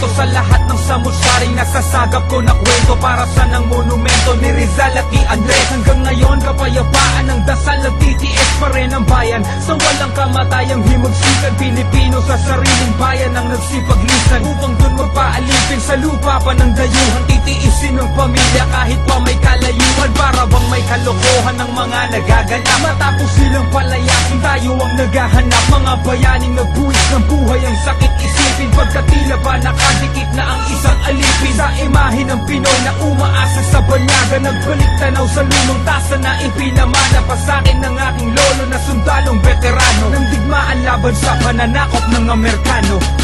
kwento Sa lahat ng samutsaring nasasagap ko na kwento Para sa ng monumento ni Rizal at ni Andre. Ang bayan. Sa walang kamatayang himagsikan Pilipino sa sariling bayan Ang nagsipaglisan Upang dun magpaalipin sa lupa pa ng dayuhan. Titiisin ng pamilya kahit pa may kalayuan Para bang may kalokohan ng mga nagaganap. Matapos silang palayasin tayo ang naghahanap. Mga bayaning nagbuwis ng buhay ang sakit isipin. Pagkat tila ba nakadikit na ang isang alipin Sa imahe ng Pinoy na umaasa sa banyaga. Nagbalik tanaw sa lumang tasa na ipinamana pa sa akin ng aking lolo na sundalong veterano. Nang digmaan laban sa pananakop ng Amerikano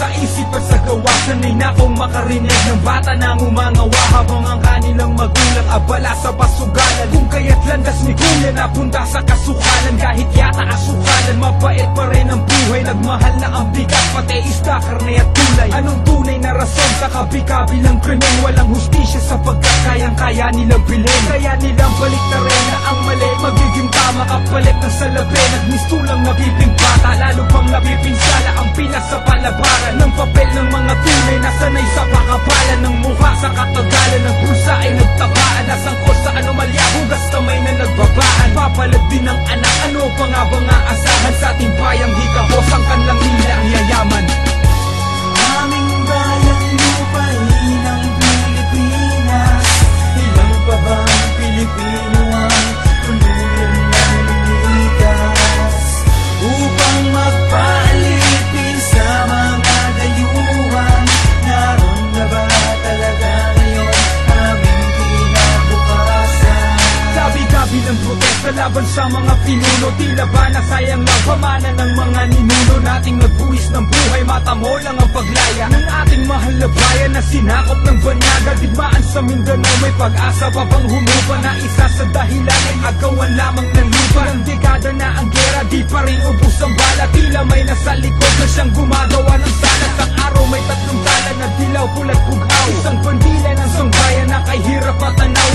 sa isip at sa gawa Sanay na akong makarinig ng bata na umangawa Habang ang kanilang magulang abala sa pasugalan. Kung kaya't landas ni kuya napunta sa kasukalan Kahit yata asukalan, mabait pa rin ang buhay. Nagmahal na ang bigas, pati isda, karne at tulay Anong tunay na rason sa kabi-kabilang krimen? Walang hustisya sa pagkakayang-kaya nilang bilhin. Kaya nilang balik na rin na ang mali. Magiging tama kapalit ng salapi Nagmistulang nabibing bata Lalo pang nabipinsala ang pinas sa palabaran. Ng papel ng mga tunay na sanay sa pakapalan Ng mukha sa katagalan laban sa mga pinuno Tila ba nasayang lang pamana ng mga ninuno? Nating nagbuwis ng buhay Matamo lang ang paglaya Ng ating mahal na bayan na sinakop ng banyaga. Digmaan sa Mindanao may pag-asa pa bang humupa Na isa sa dahilan ay agawan lamang ng lupa? Ng dekada na ang gera di pa rin ubus ang bala. Tila may nasa likod na siyang gumagawa ng salat Ang araw may tatlong tala na dilaw pulat bughaw Isang bandila ng sangbayan na kay hirap at tanaw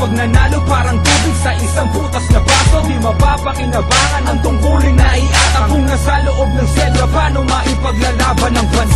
Pag nanalo parang tubig sa isang butas na baso Di mapapakinabangan ang tungkulin na iatak Kung nasa loob ng selva, paano maipaglalaban ang bansa?